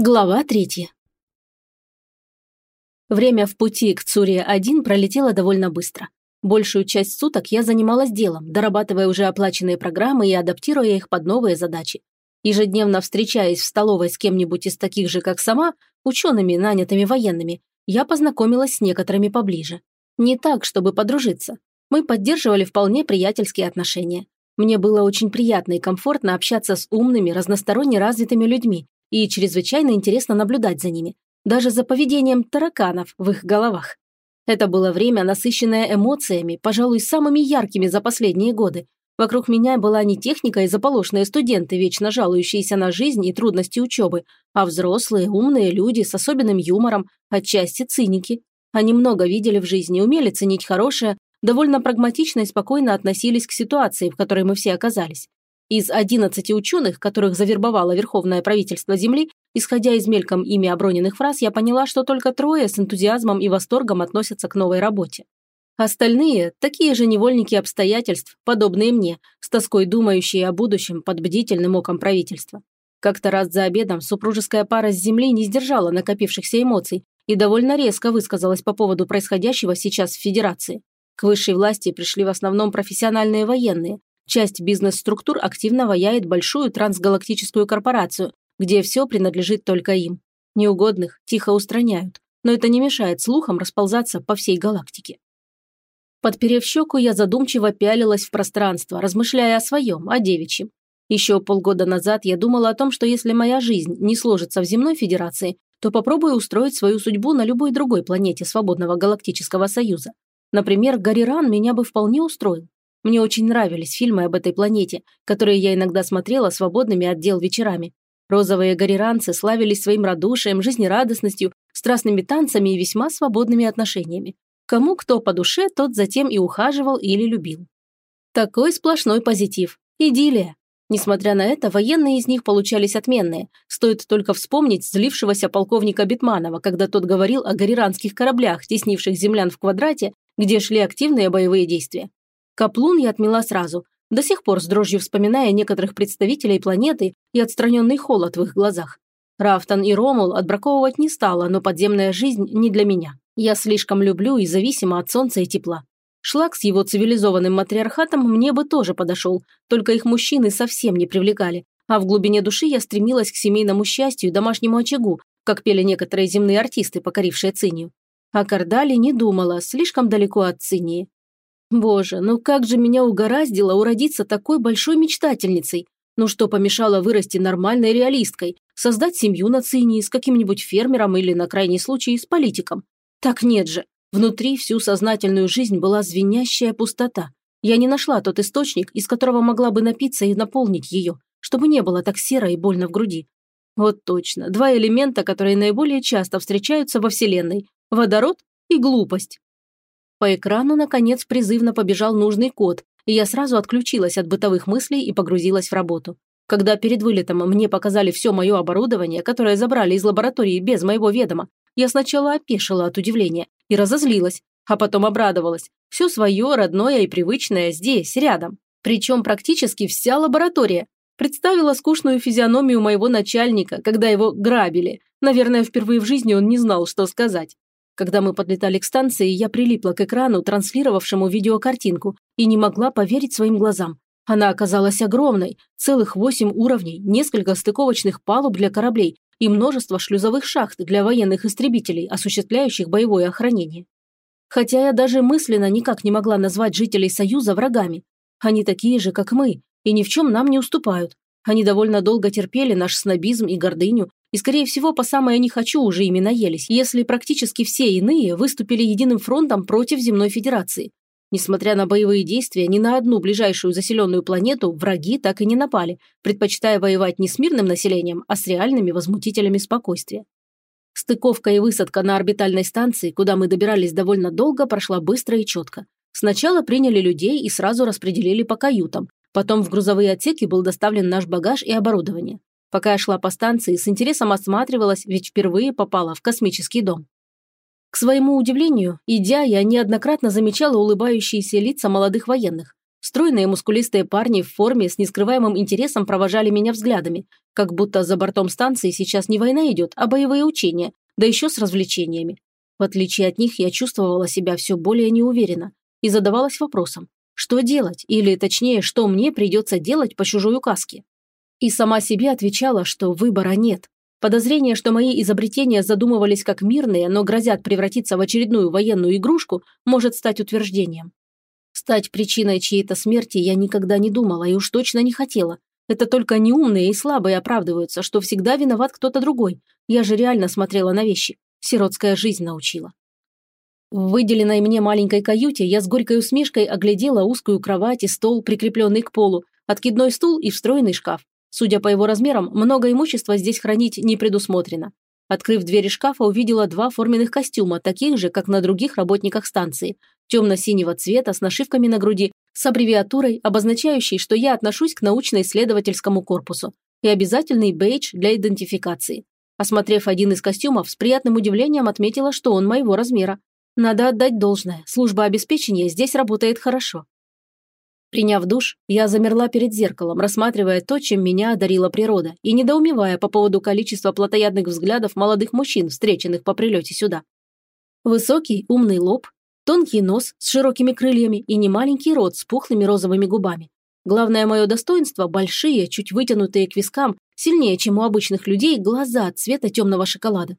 Глава третья. Время в пути к Цуре-1 пролетело довольно быстро. Большую часть суток я занималась делом, дорабатывая уже оплаченные программы и адаптируя их под новые задачи. Ежедневно встречаясь в столовой с кем-нибудь из таких же, как сама, учеными, нанятыми военными, я познакомилась с некоторыми поближе. Не так, чтобы подружиться. Мы поддерживали вполне приятельские отношения. Мне было очень приятно и комфортно общаться с умными, разносторонне развитыми людьми, и чрезвычайно интересно наблюдать за ними, даже за поведением тараканов в их головах. Это было время, насыщенное эмоциями, пожалуй, самыми яркими за последние годы. Вокруг меня была не техника и заполошные студенты, вечно жалующиеся на жизнь и трудности учебы, а взрослые, умные люди с особенным юмором, отчасти циники. Они много видели в жизни, умели ценить хорошее, довольно прагматично и спокойно относились к ситуации, в которой мы все оказались. Из 11 ученых, которых завербовало Верховное правительство Земли, исходя из мельком ими оброненных фраз, я поняла, что только трое с энтузиазмом и восторгом относятся к новой работе. Остальные – такие же невольники обстоятельств, подобные мне, с тоской думающие о будущем под бдительным оком правительства. Как-то раз за обедом супружеская пара с Земли не сдержала накопившихся эмоций и довольно резко высказалась по поводу происходящего сейчас в Федерации. К высшей власти пришли в основном профессиональные военные, Часть бизнес-структур активно ваяет большую трансгалактическую корпорацию, где все принадлежит только им. Неугодных тихо устраняют, но это не мешает слухам расползаться по всей галактике. Подперев щеку, я задумчиво пялилась в пространство, размышляя о своем, о девичьем. Еще полгода назад я думала о том, что если моя жизнь не сложится в земной федерации, то попробую устроить свою судьбу на любой другой планете свободного галактического союза. Например, Гариран меня бы вполне устроил. Мне очень нравились фильмы об этой планете, которые я иногда смотрела свободными от дел вечерами. Розовые гориранцы славились своим радушием, жизнерадостностью, страстными танцами и весьма свободными отношениями. Кому кто по душе, тот затем и ухаживал или любил. Такой сплошной позитив. Идиллия. Несмотря на это, военные из них получались отменные. Стоит только вспомнить злившегося полковника Битманова, когда тот говорил о гориранских кораблях, теснивших землян в квадрате, где шли активные боевые действия. Каплун я отмела сразу, до сих пор с дрожью вспоминая некоторых представителей планеты и отстраненный холод в их глазах. Рафтон и Ромул отбраковывать не стала, но подземная жизнь не для меня. Я слишком люблю и зависима от солнца и тепла. Шлак с его цивилизованным матриархатом мне бы тоже подошел, только их мужчины совсем не привлекали, а в глубине души я стремилась к семейному счастью и домашнему очагу, как пели некоторые земные артисты, покорившие Цинию. А Кардали не думала, слишком далеко от Цинии. Боже, ну как же меня угораздило уродиться такой большой мечтательницей? Ну что помешало вырасти нормальной реалисткой, создать семью на Цинии с каким-нибудь фермером или, на крайний случай, с политиком? Так нет же. Внутри всю сознательную жизнь была звенящая пустота. Я не нашла тот источник, из которого могла бы напиться и наполнить ее, чтобы не было так серо и больно в груди. Вот точно, два элемента, которые наиболее часто встречаются во Вселенной – водород и глупость. По экрану, наконец, призывно побежал нужный код, и я сразу отключилась от бытовых мыслей и погрузилась в работу. Когда перед вылетом мне показали все мое оборудование, которое забрали из лаборатории без моего ведома, я сначала опешила от удивления и разозлилась, а потом обрадовалась. Все свое, родное и привычное здесь, рядом. Причем практически вся лаборатория. Представила скучную физиономию моего начальника, когда его грабили. Наверное, впервые в жизни он не знал, что сказать. Когда мы подлетали к станции, я прилипла к экрану, транслировавшему видеокартинку, и не могла поверить своим глазам. Она оказалась огромной, целых восемь уровней, несколько стыковочных палуб для кораблей и множество шлюзовых шахт для военных истребителей, осуществляющих боевое охранение. Хотя я даже мысленно никак не могла назвать жителей Союза врагами. Они такие же, как мы, и ни в чем нам не уступают. Они довольно долго терпели наш снобизм и гордыню, и, скорее всего, по самое «не хочу» уже ими наелись, если практически все иные выступили единым фронтом против Земной Федерации. Несмотря на боевые действия, ни на одну ближайшую заселенную планету враги так и не напали, предпочитая воевать не с мирным населением, а с реальными возмутителями спокойствия. Стыковка и высадка на орбитальной станции, куда мы добирались довольно долго, прошла быстро и четко. Сначала приняли людей и сразу распределили по каютам, потом в грузовые отсеки был доставлен наш багаж и оборудование. Пока я шла по станции, с интересом осматривалась, ведь впервые попала в космический дом. К своему удивлению, идя, я неоднократно замечала улыбающиеся лица молодых военных. Стройные мускулистые парни в форме с нескрываемым интересом провожали меня взглядами, как будто за бортом станции сейчас не война идет, а боевые учения, да еще с развлечениями. В отличие от них, я чувствовала себя все более неуверенно и задавалась вопросом, что делать, или точнее, что мне придется делать по чужой указке. И сама себе отвечала, что выбора нет. Подозрение, что мои изобретения задумывались как мирные, но грозят превратиться в очередную военную игрушку, может стать утверждением. Стать причиной чьей-то смерти я никогда не думала и уж точно не хотела. Это только неумные и слабые оправдываются, что всегда виноват кто-то другой. Я же реально смотрела на вещи. Сиротская жизнь научила. В выделенной мне маленькой каюте я с горькой усмешкой оглядела узкую кровать и стол, прикрепленный к полу, откидной стул и встроенный шкаф. Судя по его размерам, много имущества здесь хранить не предусмотрено. Открыв двери шкафа, увидела два форменных костюма, таких же, как на других работниках станции. Темно-синего цвета, с нашивками на груди, с аббревиатурой, обозначающей, что я отношусь к научно-исследовательскому корпусу, и обязательный бейдж для идентификации. Осмотрев один из костюмов, с приятным удивлением отметила, что он моего размера. Надо отдать должное, служба обеспечения здесь работает хорошо. Приняв душ, я замерла перед зеркалом, рассматривая то, чем меня одарила природа, и недоумевая по поводу количества плотоядных взглядов молодых мужчин, встреченных по прилете сюда. Высокий, умный лоб, тонкий нос с широкими крыльями и немаленький рот с пухлыми розовыми губами. Главное мое достоинство – большие, чуть вытянутые к вискам, сильнее, чем у обычных людей, глаза цвета темного шоколада.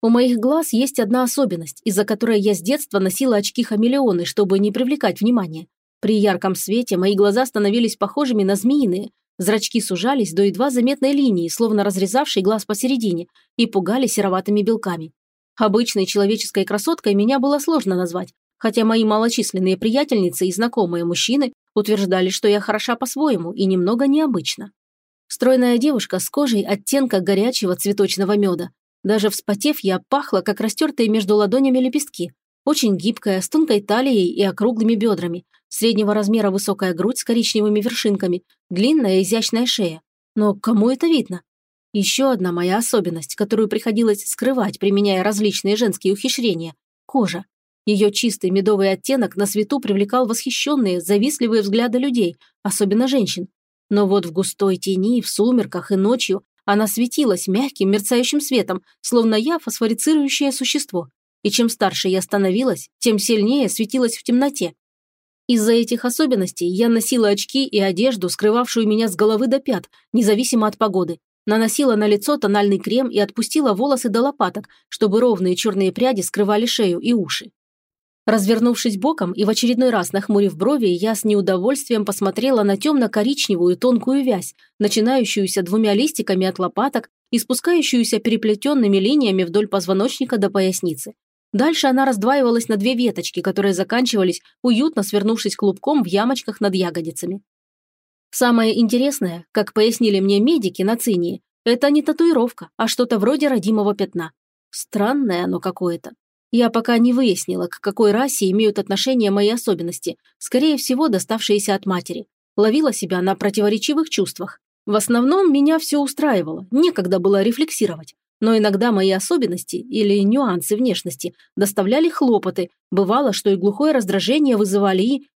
У моих глаз есть одна особенность, из-за которой я с детства носила очки-хамелеоны, чтобы не привлекать внимания. При ярком свете мои глаза становились похожими на змеиные, зрачки сужались до едва заметной линии, словно разрезавшей глаз посередине, и пугали сероватыми белками. Обычной человеческой красоткой меня было сложно назвать, хотя мои малочисленные приятельницы и знакомые мужчины утверждали, что я хороша по-своему и немного необычно. Стройная девушка с кожей оттенка горячего цветочного меда. Даже вспотев, я пахла, как растертые между ладонями лепестки. Очень гибкая, с тонкой талией и округлыми бедрами, Среднего размера высокая грудь с коричневыми вершинками, длинная изящная шея. Но кому это видно? Еще одна моя особенность, которую приходилось скрывать, применяя различные женские ухищрения – кожа. Ее чистый медовый оттенок на свету привлекал восхищенные, завистливые взгляды людей, особенно женщин. Но вот в густой тени, в сумерках и ночью она светилась мягким, мерцающим светом, словно я фосфорицирующее существо. И чем старше я становилась, тем сильнее светилась в темноте. Из-за этих особенностей я носила очки и одежду, скрывавшую меня с головы до пят, независимо от погоды. Наносила на лицо тональный крем и отпустила волосы до лопаток, чтобы ровные черные пряди скрывали шею и уши. Развернувшись боком и в очередной раз нахмурив брови, я с неудовольствием посмотрела на темно-коричневую тонкую вязь, начинающуюся двумя листиками от лопаток и спускающуюся переплетенными линиями вдоль позвоночника до поясницы. Дальше она раздваивалась на две веточки, которые заканчивались, уютно свернувшись клубком в ямочках над ягодицами. Самое интересное, как пояснили мне медики на цинии, это не татуировка, а что-то вроде родимого пятна. Странное оно какое-то. Я пока не выяснила, к какой расе имеют отношение мои особенности, скорее всего, доставшиеся от матери. Ловила себя на противоречивых чувствах. В основном меня все устраивало, некогда было рефлексировать. Но иногда мои особенности или нюансы внешности доставляли хлопоты, бывало, что и глухое раздражение вызывали и...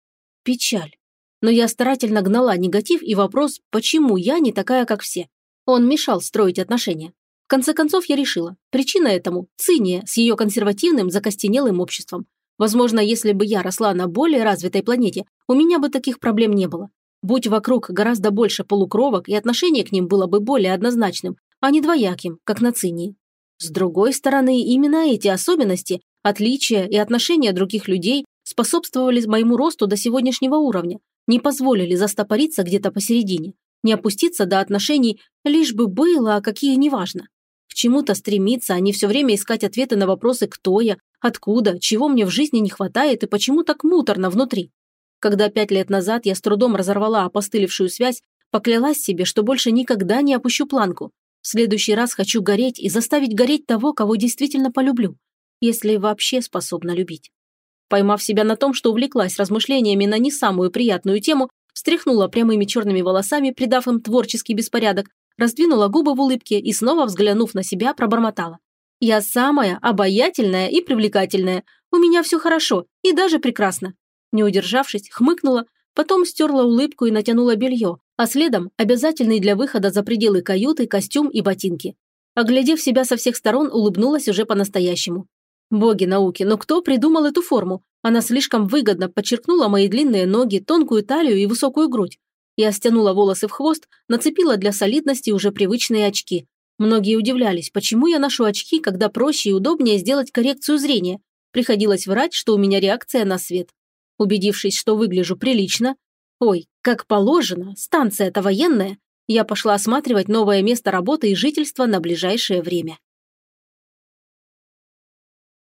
печаль. Но я старательно гнала негатив и вопрос, почему я не такая, как все. Он мешал строить отношения. В конце концов, я решила, причина этому – циния с ее консервативным, закостенелым обществом. Возможно, если бы я росла на более развитой планете, у меня бы таких проблем не было. Будь вокруг гораздо больше полукровок, и отношение к ним было бы более однозначным, а не двояким, как на цинии. С другой стороны, именно эти особенности, отличия и отношения других людей способствовали моему росту до сегодняшнего уровня, не позволили застопориться где-то посередине, не опуститься до отношений лишь бы было, а какие неважно. К чему-то стремиться, а не все время искать ответы на вопросы «кто я?», «откуда?», «чего мне в жизни не хватает?» и почему так муторно внутри. Когда пять лет назад я с трудом разорвала опостылевшую связь, поклялась себе, что больше никогда не опущу планку, в следующий раз хочу гореть и заставить гореть того, кого действительно полюблю, если вообще способна любить. Поймав себя на том, что увлеклась размышлениями на не самую приятную тему, встряхнула прямыми черными волосами, придав им творческий беспорядок, раздвинула губы в улыбке и снова, взглянув на себя, пробормотала. «Я самая обаятельная и привлекательная. У меня все хорошо и даже прекрасно». Не удержавшись, хмыкнула, Потом стерла улыбку и натянула белье, а следом обязательный для выхода за пределы каюты костюм и ботинки. Оглядев себя со всех сторон, улыбнулась уже по-настоящему. Боги науки, но кто придумал эту форму? Она слишком выгодно подчеркнула мои длинные ноги, тонкую талию и высокую грудь. Я стянула волосы в хвост, нацепила для солидности уже привычные очки. Многие удивлялись, почему я ношу очки, когда проще и удобнее сделать коррекцию зрения. Приходилось врать, что у меня реакция на свет. Убедившись, что выгляжу прилично, ой, как положено, станция-то военная, я пошла осматривать новое место работы и жительства на ближайшее время.